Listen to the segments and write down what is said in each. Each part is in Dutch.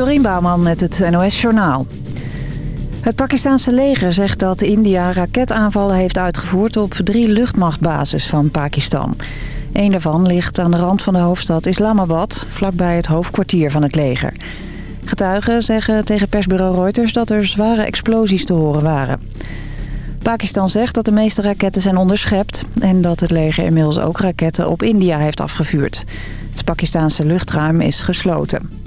Dorien Bouwman met het NOS Journaal. Het Pakistanse leger zegt dat India raketaanvallen heeft uitgevoerd... op drie luchtmachtbases van Pakistan. Eén daarvan ligt aan de rand van de hoofdstad Islamabad... vlakbij het hoofdkwartier van het leger. Getuigen zeggen tegen persbureau Reuters dat er zware explosies te horen waren. Pakistan zegt dat de meeste raketten zijn onderschept... en dat het leger inmiddels ook raketten op India heeft afgevuurd. Het Pakistanse luchtruim is gesloten.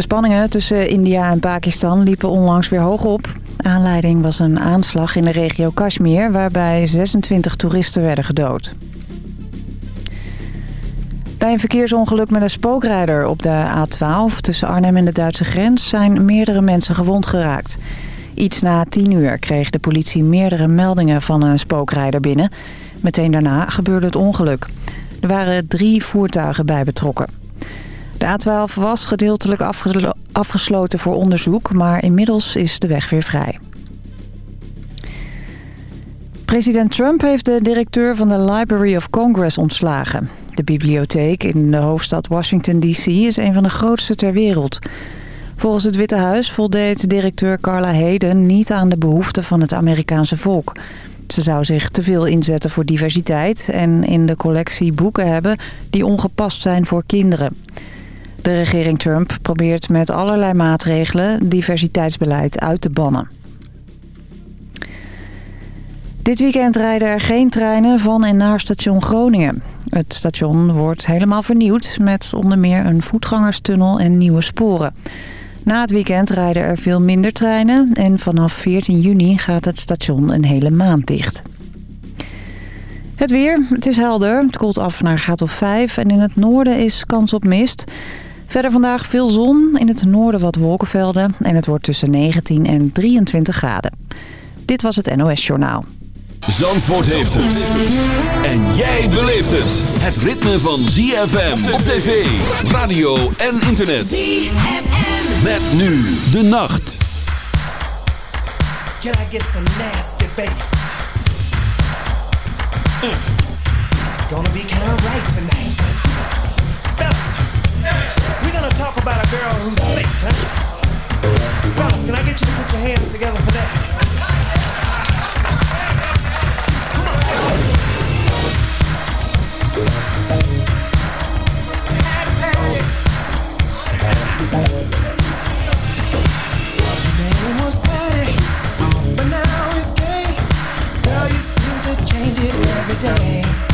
De spanningen tussen India en Pakistan liepen onlangs weer hoog op. Aanleiding was een aanslag in de regio Kashmir... waarbij 26 toeristen werden gedood. Bij een verkeersongeluk met een spookrijder op de A12 tussen Arnhem en de Duitse grens... zijn meerdere mensen gewond geraakt. Iets na 10 uur kreeg de politie meerdere meldingen van een spookrijder binnen. Meteen daarna gebeurde het ongeluk. Er waren drie voertuigen bij betrokken. De A12 was gedeeltelijk afgesloten voor onderzoek, maar inmiddels is de weg weer vrij. President Trump heeft de directeur van de Library of Congress ontslagen. De bibliotheek in de hoofdstad Washington D.C. is een van de grootste ter wereld. Volgens het Witte Huis voldeed directeur Carla Hayden niet aan de behoeften van het Amerikaanse volk. Ze zou zich te veel inzetten voor diversiteit en in de collectie boeken hebben die ongepast zijn voor kinderen. De regering Trump probeert met allerlei maatregelen diversiteitsbeleid uit te bannen. Dit weekend rijden er geen treinen van en naar station Groningen. Het station wordt helemaal vernieuwd met onder meer een voetgangerstunnel en nieuwe sporen. Na het weekend rijden er veel minder treinen en vanaf 14 juni gaat het station een hele maand dicht. Het weer, het is helder. Het koelt af naar graad of 5 en in het noorden is kans op mist. Verder vandaag veel zon, in het noorden wat wolkenvelden en het wordt tussen 19 en 23 graden. Dit was het NOS Journaal. Zandvoort heeft het. En jij beleeft het. Het ritme van ZFM op tv, radio en internet. ZFM. Met nu de nacht. Can I get some nasty bass? Mm. It's gonna be kinda right tonight. Fellas, we're gonna talk about a girl who's fake, huh? Fellas, can I get you to put your hands together for that? But now it's gay. Now you seem to change it every day.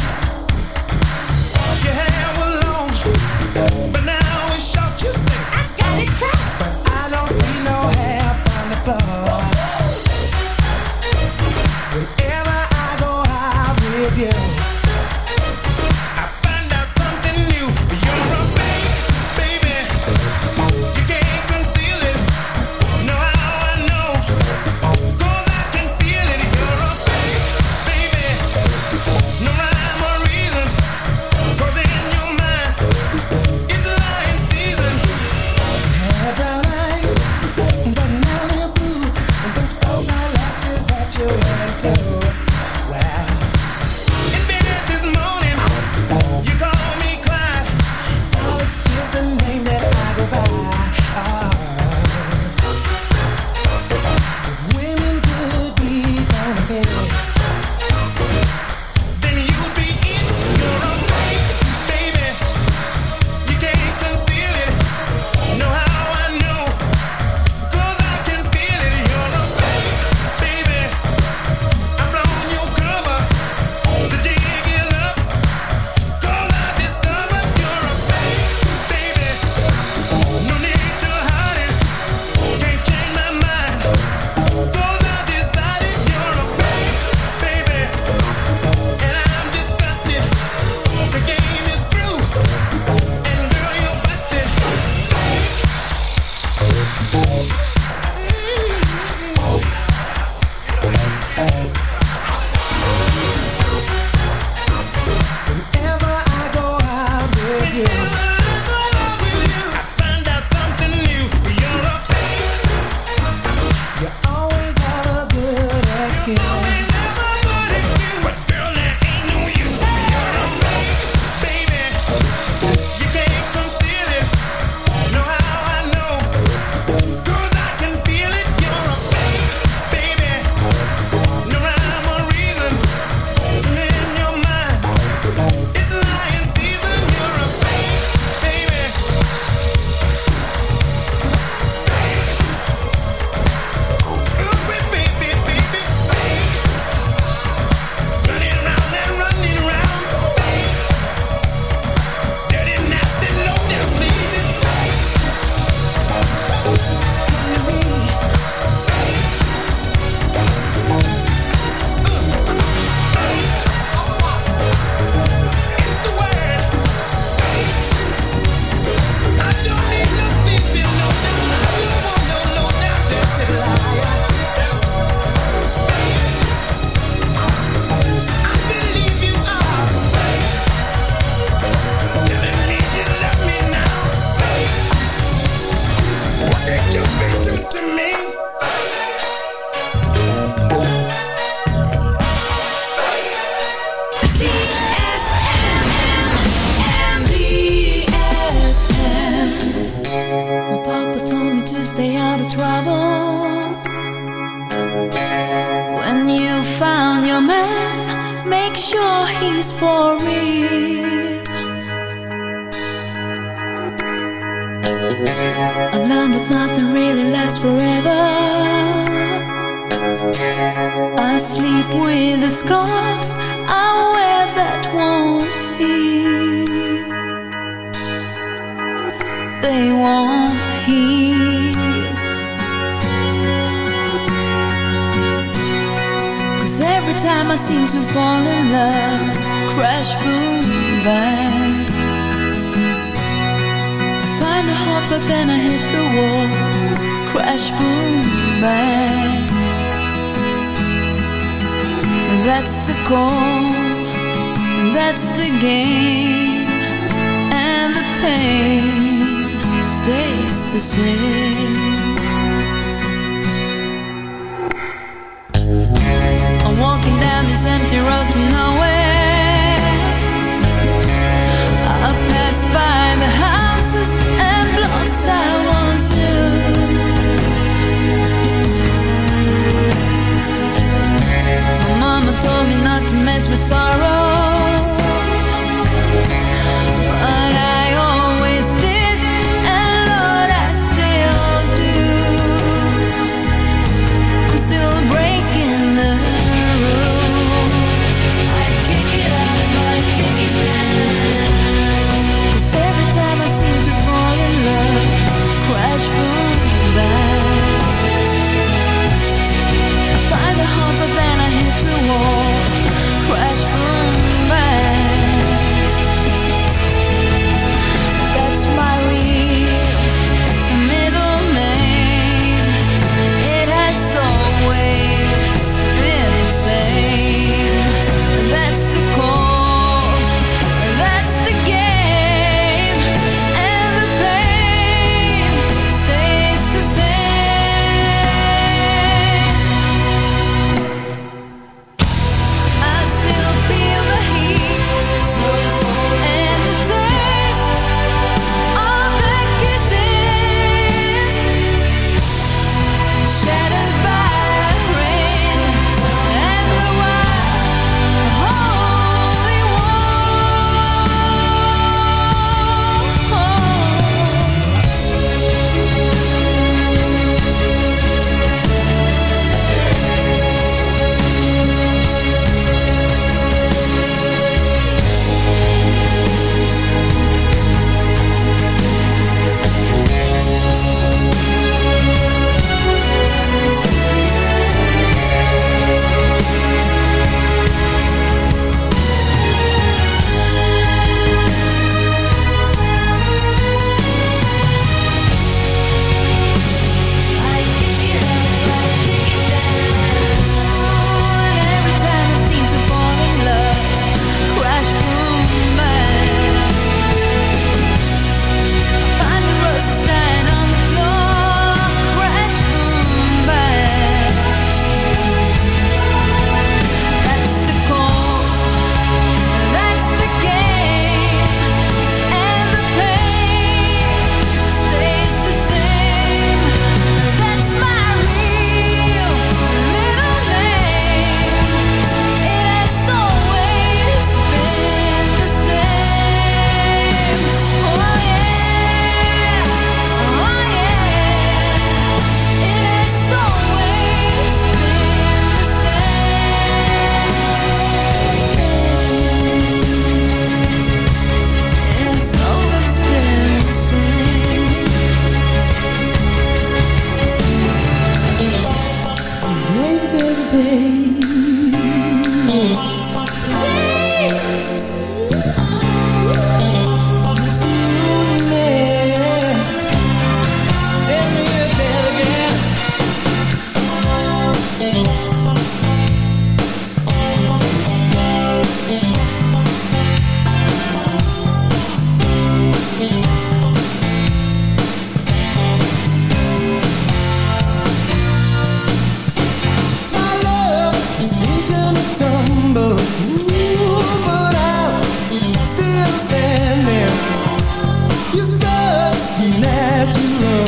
Natural,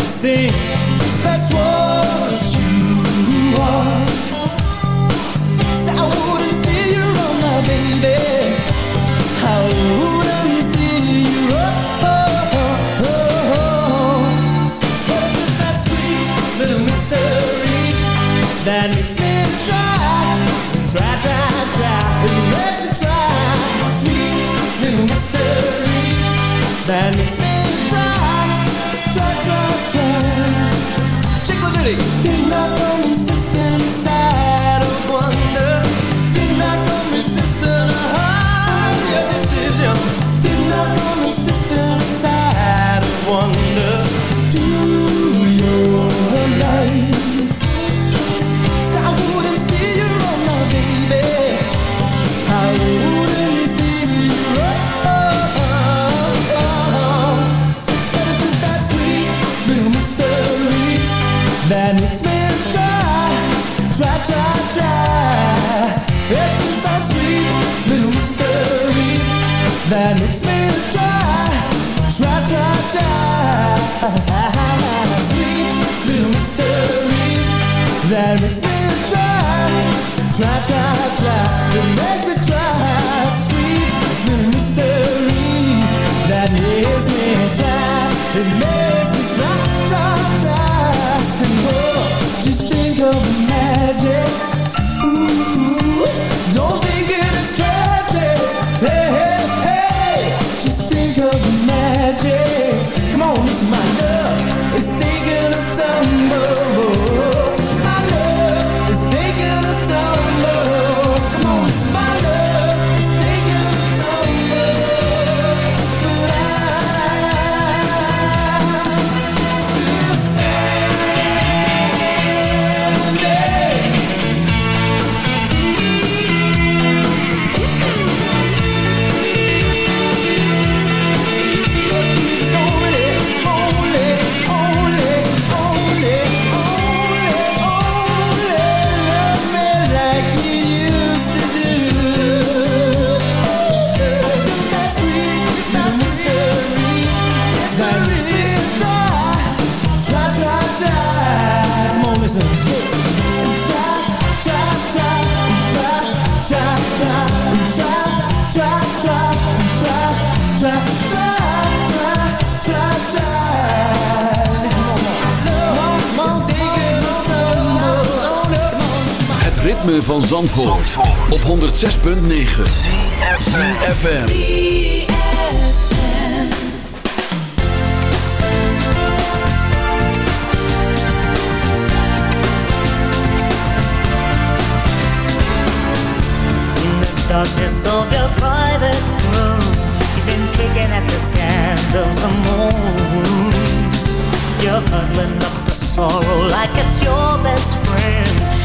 see that's what Did not know that makes me try, try, try, try. Sweet little mystery that makes me try, try, try, try to make me. 106.9 FM. darkness of your private room. You've been picking at the scans of the moon You're huddling up the sorrow like it's your best friend.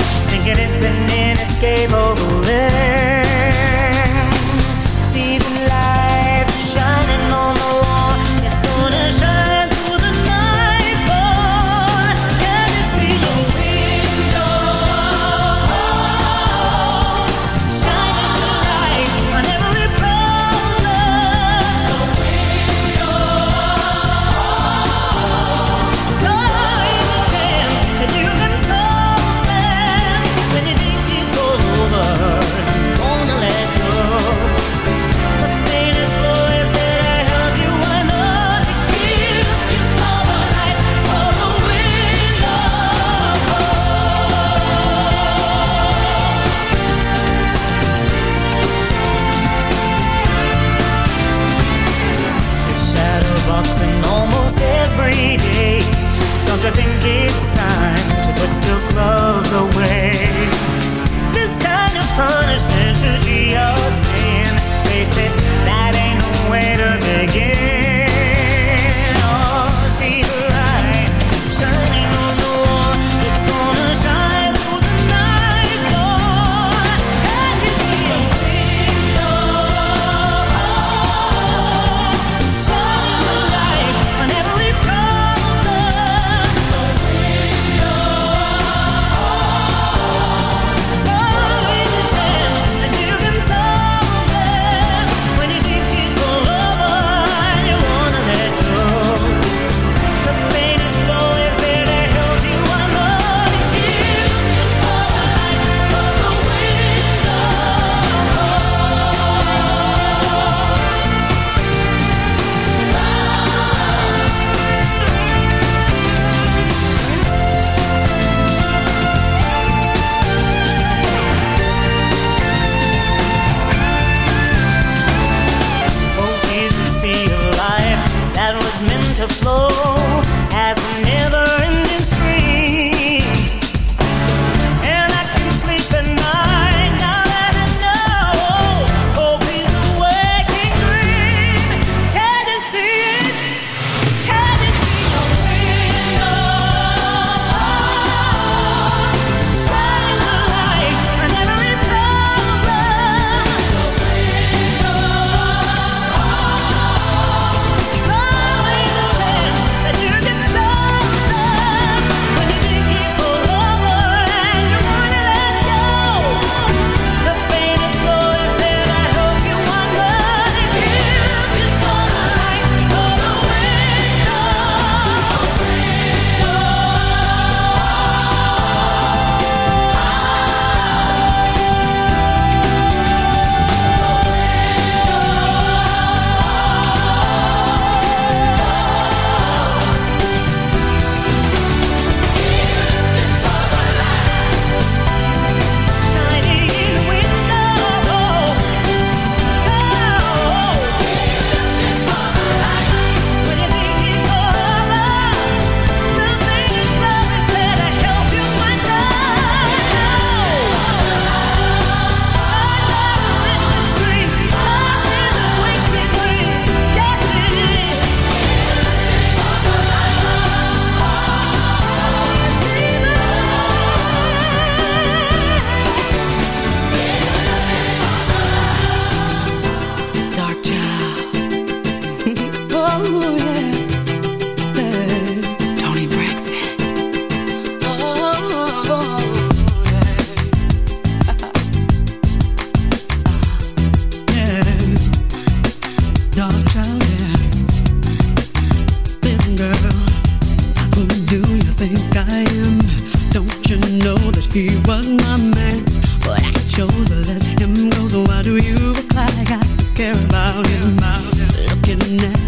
thinking it's an inescapable limit. He was my man, but I chose to let him go. So why do you look like I still care about him? Looking at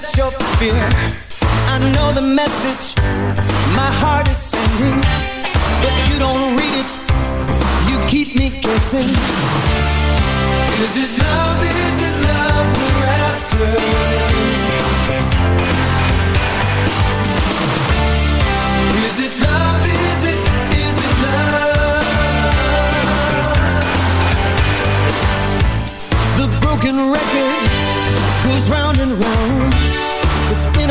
that your fear. I know the message my heart is sending, but you don't read it. You keep me guessing. Is it love? Is it love we're after?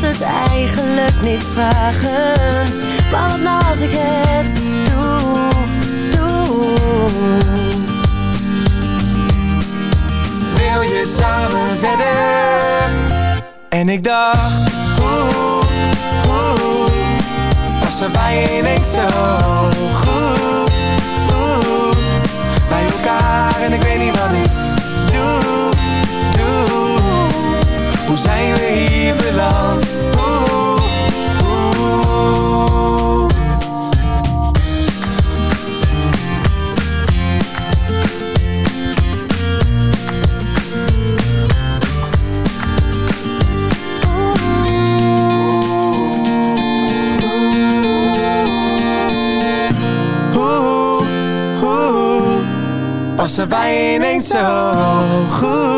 moet het eigenlijk niet vragen. Maar wat nou als ik het doe, doe. Wil je samen verder? En ik dacht, oeh, oeh Was er bij ineens zo goed, goed Bij elkaar en ik weet niet wat ik doe Hoe zijn we hier beland? Ineens zo goed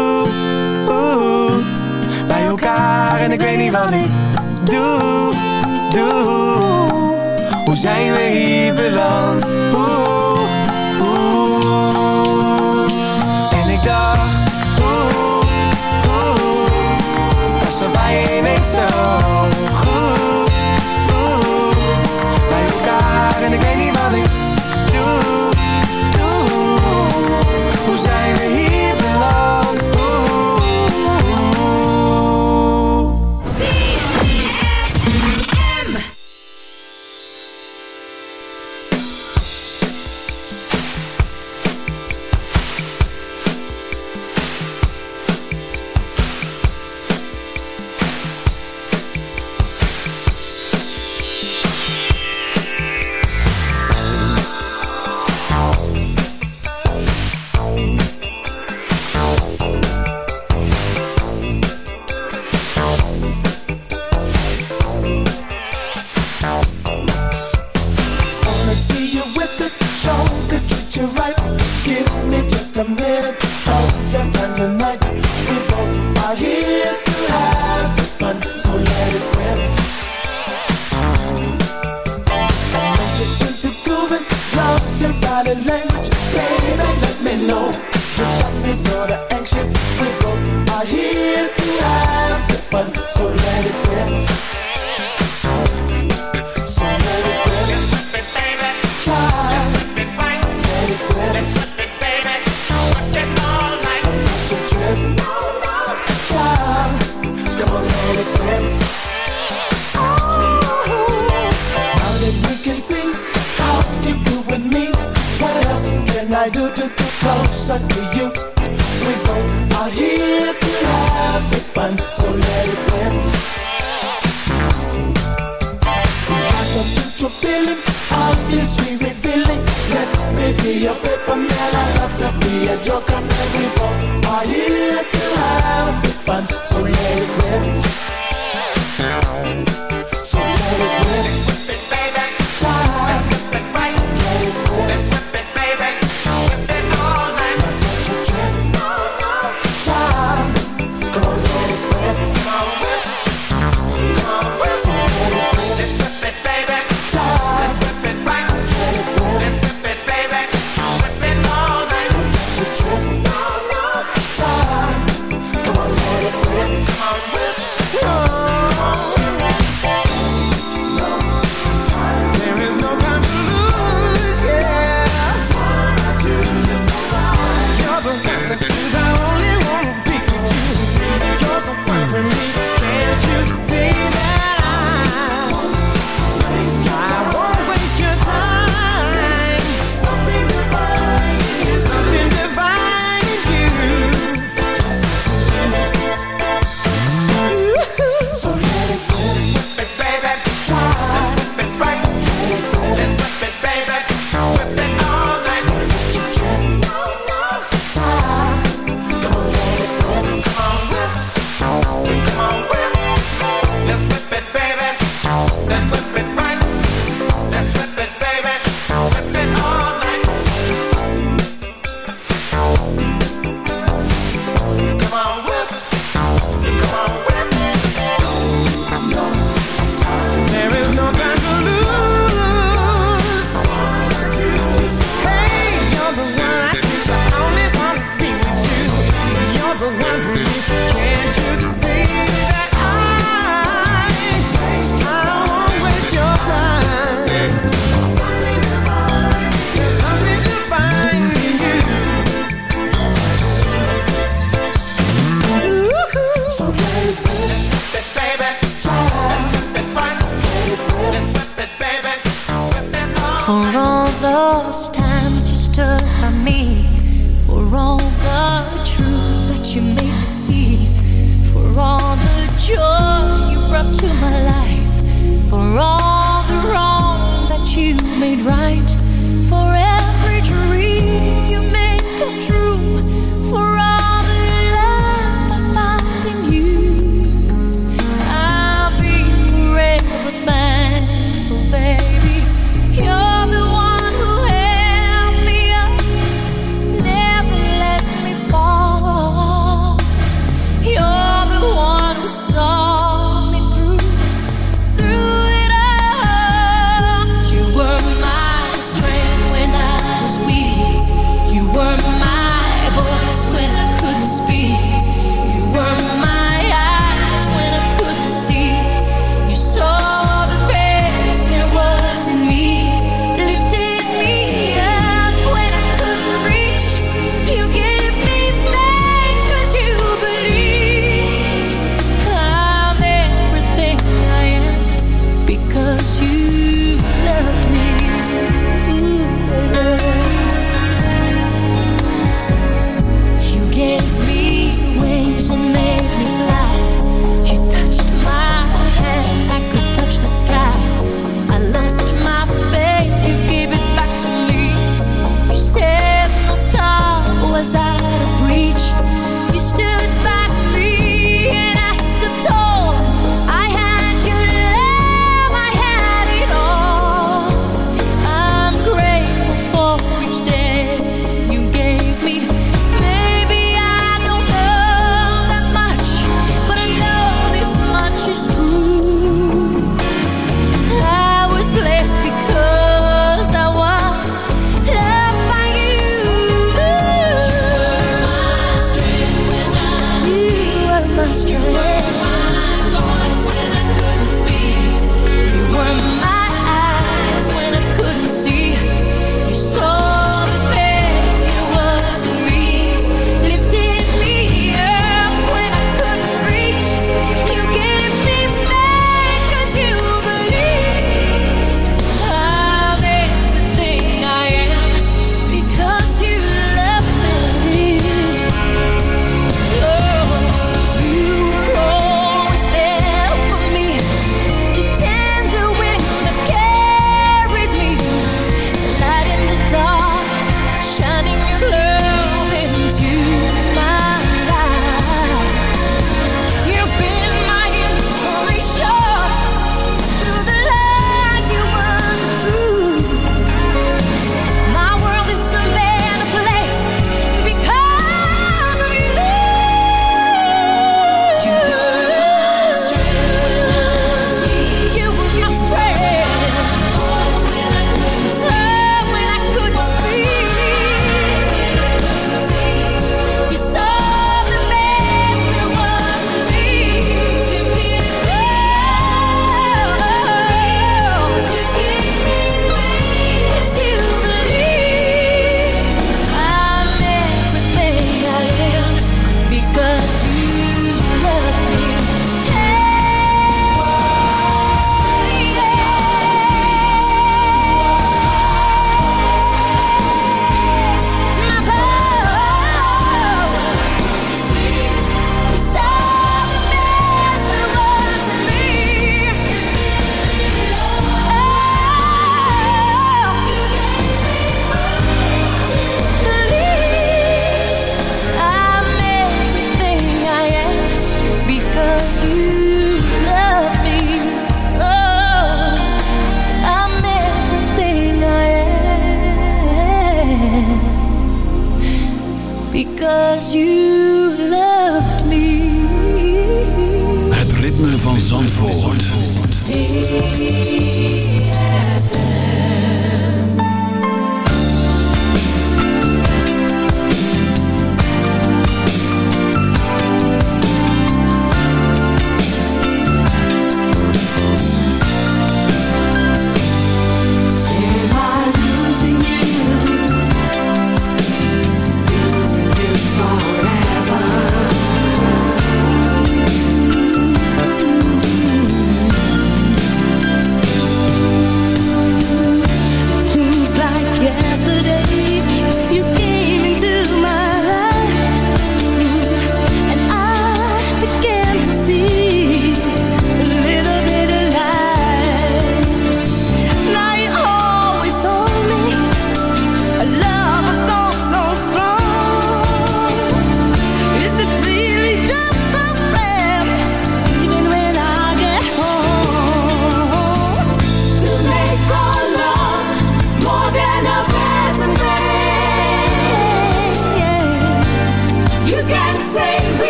en got anxious. We both are here to have the fun, so let it be a paper man, I love to be a joker. We both are here to have big fun, so let it rip.